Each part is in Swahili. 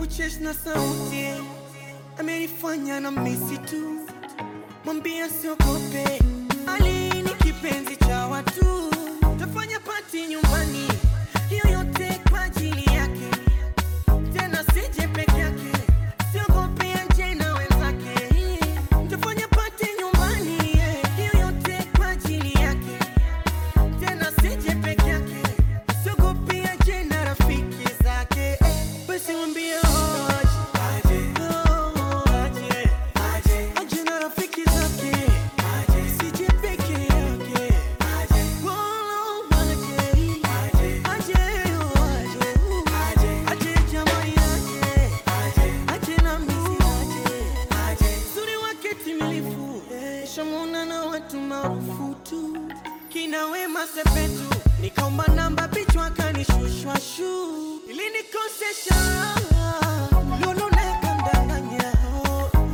Uchesh na sauti amenifanya na misitu, mwambia siogope, alini kipenzi muna na watu maarufu tu. Kina Wema Sepetu, nikaomba namba bichwa kanishushwa shu. Ili nikosesha lulu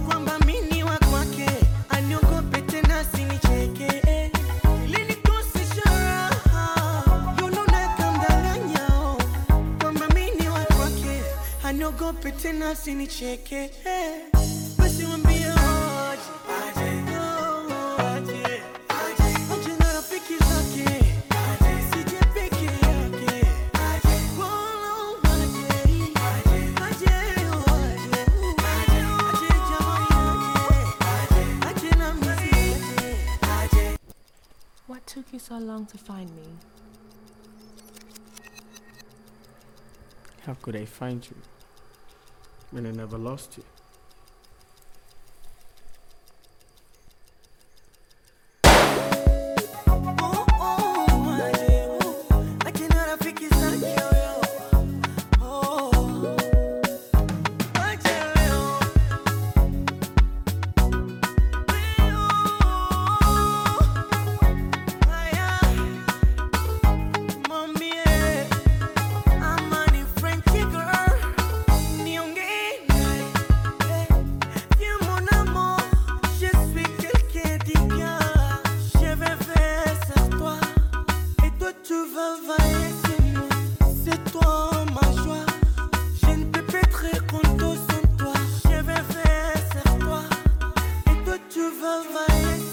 kwamba mini wa kwake aniogope tena sinicheke aniogope sinicheke you so long to find me? How could I find you when I never lost you? my mind.